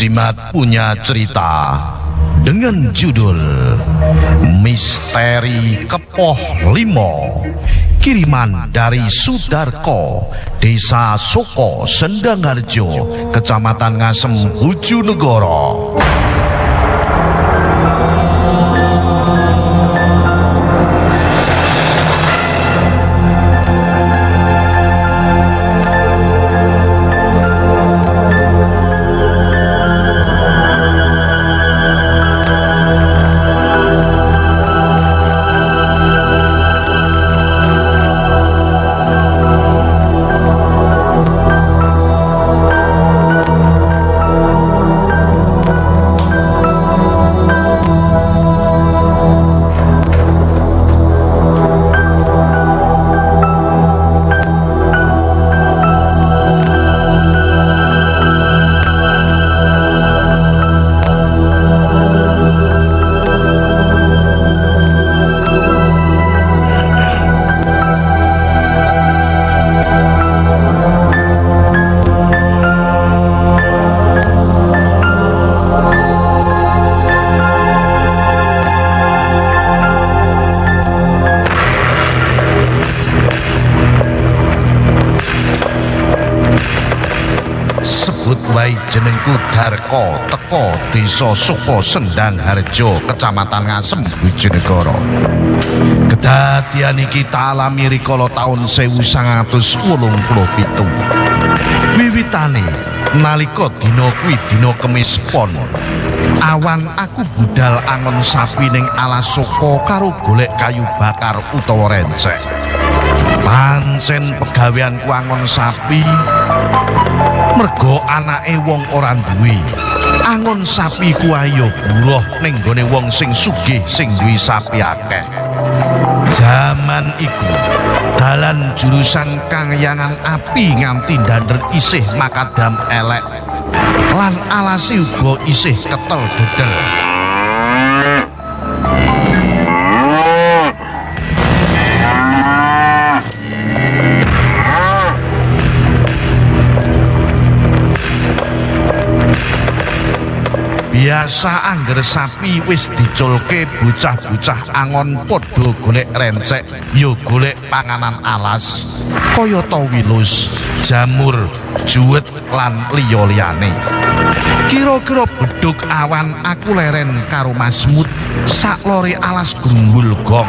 Cimat punya cerita dengan judul Misteri Kepoh Limo Kiriman dari Sudarko Desa Soko Sendangharjo Kecamatan Ngasem Bojonegoro jenengku Darko teko desa Suko Sendang Harjo Kecamatan Ngasem Bojonegoro Kedadian iki tak alami rikala taun 1987 Wiwitane nalika dina kuwi dina Kemis Pon. Awan aku budal angon sapi ning alas Suko karo golek kayu bakar utawa rencek. Pancen pegaweanku angon sapi mergo anake wong ora duwe. Angon sapi ku ayo buruh ning gone wong sing sugih sing duwe sapi akeh. Zaman iku dalan jurusan Kangyangan api nganti ndander isih makadam elek. Lan alasi uga isih ketel dodel Biasa angger sapi wis diculke bocah-bocah angon padha golek rencek ya golek panganan alas kaya to wilus, jamur, juwet lan liya-liyane. Kira-kira bedhug awan aku leren karo Masmut sak lore alas grumbul gong.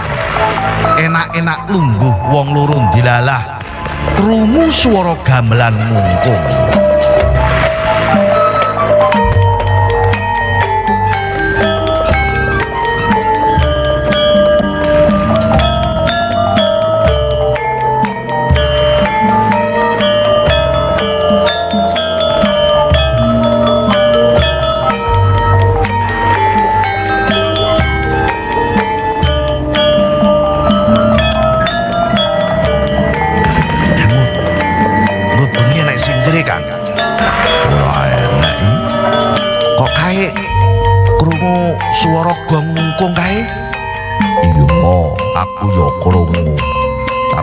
Enak-enak lungguh wong loro dilalah. Krungu swara gamelan mungkung.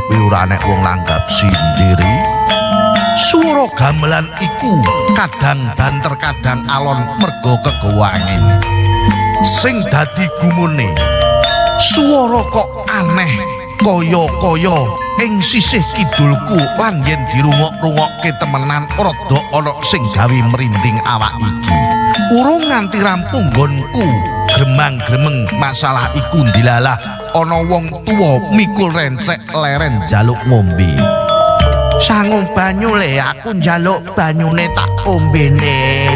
Enek wong nanggap sendiri. Swara gamelan iku kadang banter kadang alon mergo kegawange. Sing dadi gumune Suara kok aneh kaya-kaya ing sisih kidulku lan yen dirungok-rungokke temenan rada ana sing gawe merinding awak iki. Urung nganti rampung nggonku gremang-gremeng masalah iku ndilalah ana wong tuwa mikul rencek leren jaluk ngombe. Sangung banyu le aku njaluk banyune tak ombene.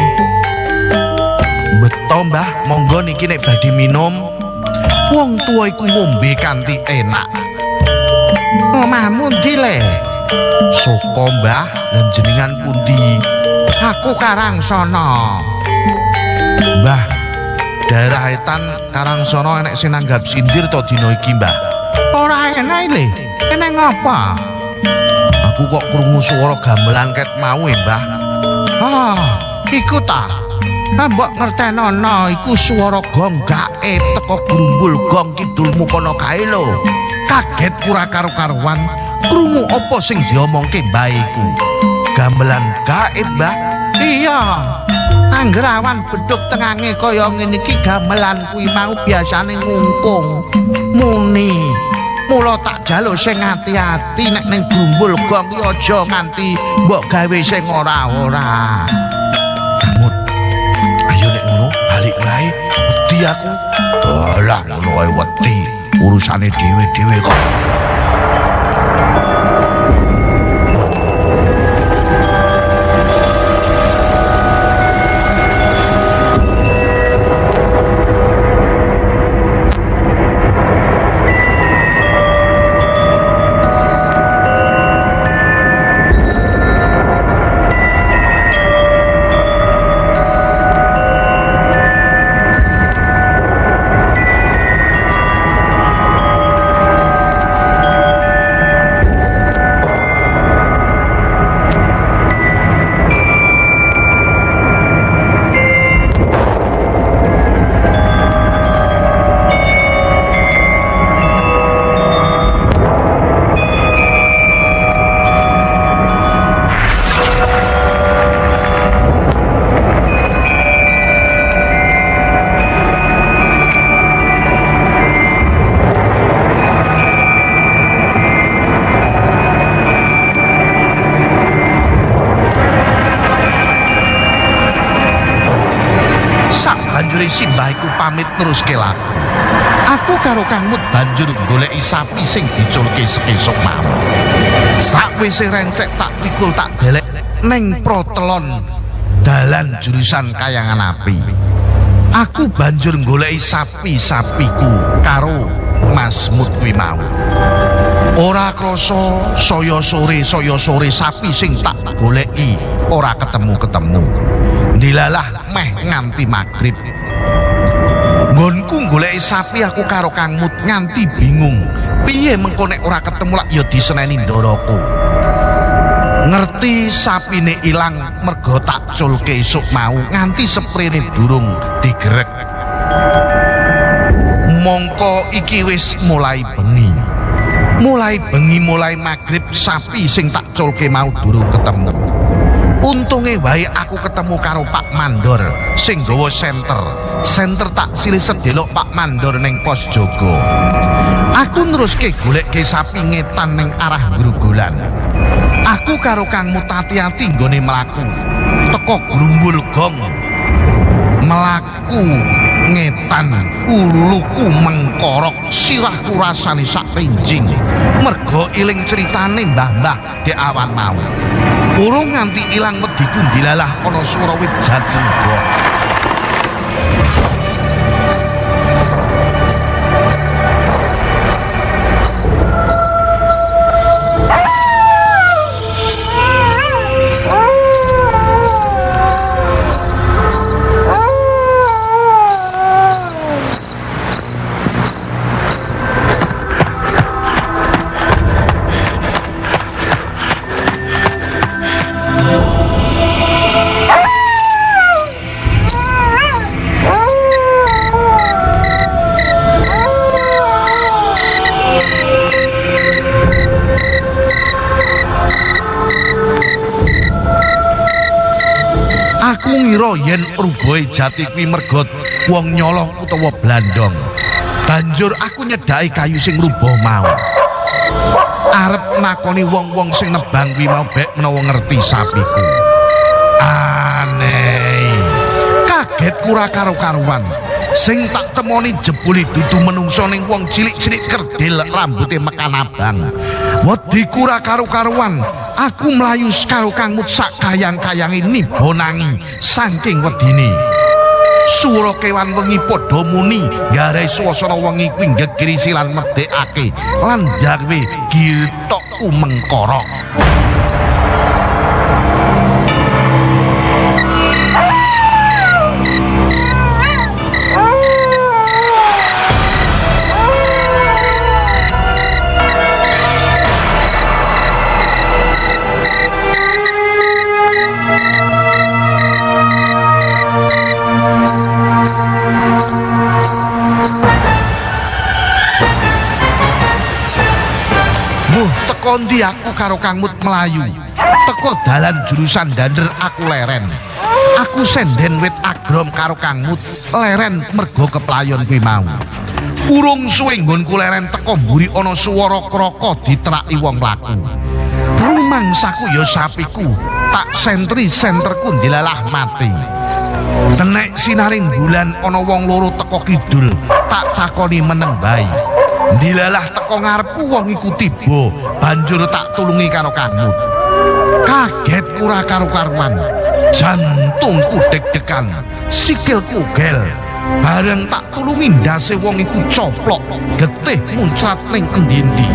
Beto mbah, monggo niki nek badhe minum. Wong tua iku ngombe kanthi enak. Omahmu ndi le? Soko mbah, dan jenengan pundi? Aku karang sono. Mbah, daerah etan karang sono enek sing nanggap sindir to dina iki mbah. Ora enak le, enek ngapa? Aku kok krungu swara gamelan ket mau e, Mbah. Ah, iku ta. Ah, mbok ngertenono iku swara gong gaib teko grumbul gong kidulmu kono kae lho. Kaget ora karo-karuan krungu apa sing diomongke mbah iku. Gamelan gaib, Mbah. Iya. Anggerawan beduk tengange kaya ngene iki gamelan kuwi mau biasane ngungkung. Muni. Mula tak jaluk sing ati-ati nek ning grumbul gong ki aja nganti mbok gawe sing ora-ora. Ayo nek ngono balik wae. Wedi aku. Alah ngono wae wedi. Urusane dhewe-dhewe kok. Banjure simbah iku pamit terus laku. Aku karo Kang banjur goleki sapi sing diculke esuk mau. Sakwise rencek tak pikul tak delek ning protelon dalan jurusan Kayangan Api. Aku banjur goleki sapi-sapiku karo Mas Mut mau. Ora krasa saya sore saya sore sapi sing tak goleki ora ketemu-ketemu. Dilalah meh nganti magrib. Nggonku goleki sapi aku karo Kang Mut nganti bingung. Piye mengko nek ora ketemu lak ya diseneni ndoroku. Ngerti sapine ilang mergo tak culke esuk mau nganti sprene durung digrek. Mongko iki wis mulai bengi. Mulai bengi mulai magrib sapi sing tak culke mau durung ketemu. Untunge wae aku ketemu karo Pak Mandor sing gawa senter. Senter tak silih sedelok Pak Mandor ning pos jaga. Aku neruske goleke sapi ngetan ning arah grugolan. Aku karo Kang Mutati-ati nggone mlaku. Teko grumbul gong. Melaku ngetan uluku mengkorok sirahku rasane sak pinjing mergo iling ceritane mbah-mbah di awan mau urung nganti ilang mediku dilalah ana swara wit jatenggo Ngira yen rubohe jati kuwi mergo wong nyolong utawa blandong. Banjur aku nyedhaki kayu sing rubuh mau. Arep nakoni wong-wong sing nebang kuwi mau bek menawa ngerti sapiku. Aneh. Kaget kura karo-karuan. Sing tak temoni jebuli dudu menungso ning wong cilik-cilik kerdil rambuté mekan abang. Wedi kura karo-karuan. Aku mlayu karo Kang Mut sak kayang-kayange nibonangi saking wedine. Sura kewan wengi padha muni garai swasana wengi kuwi gegirisi lan medhekake lan jawe gitokku mengkorok. Muh teko ndi aku karo Kang Mut melayu. Teko dalan jurusan dander aku leren. Aku senden wit agrom karo Kang Mut leren mergo keplayon kuwi mau. Urung suwe nggonku leren teko mburi ana swara kraka diteraki wong laku. Rumangsaku ya sapiku, tak sentri senterku dilalah mati. Tenek sinaring bulan ana wong loro teko kidul, tak takoni meneng bae. Dilalah teko ngarepku wong iku tiba, banjur tak tulungi karo Kangmut. Kaget ora karo karuan. Jantungku deg-degan, sikilku gel. Bareng tak tulungi ndase wong iku coplok, getih muncrat ning endi-endi.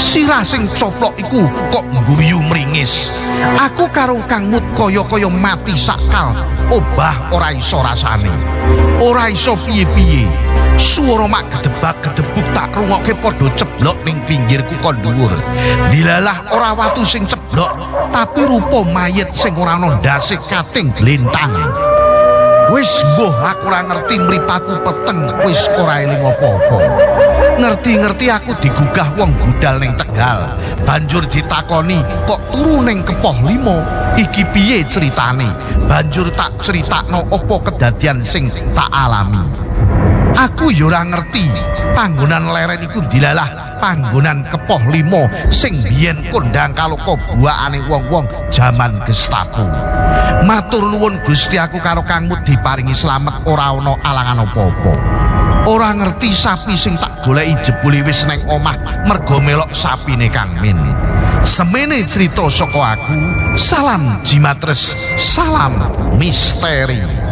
Sirah sing coplok iku kok guyu mringis. Aku karo Kang Mut kaya-kaya mati sakal, obah ora iso rasane. Ora iso piye-piye. Suara mak gedebak-gedebuk tak rungokke padha ceblok ning pinggirku kon dhuwur. Dilalah ora watu sing ceblok, tapi rupa mayit sing ora ana ndase kating glintang. Wis mbuh aku ora ngerti mripatku peteng wis ora eling apa-apa. Ngerti-ngerti aku digugah wong budal ning Tegal. Banjur ditakoni, kok turu ning kepoh limo? Iki piye ceritane? Banjur tak critakno apa kedadian sing tak alami. Aku ya ora ngerti panggonan leren iku dilalah panggonan kepoh limo sing biyen kondang kaloka buakane wong-wong jaman Gestapo. Matur nuwun Gusti aku karo Kang Mut diparingi slamet ora ana alangan apa-apa. Ora ngerti sapi sing tak goleki jebule wis neng omah mergo melok sapine Kang Min. Semene cerita saka aku. Salam Jimatres, salam misteri.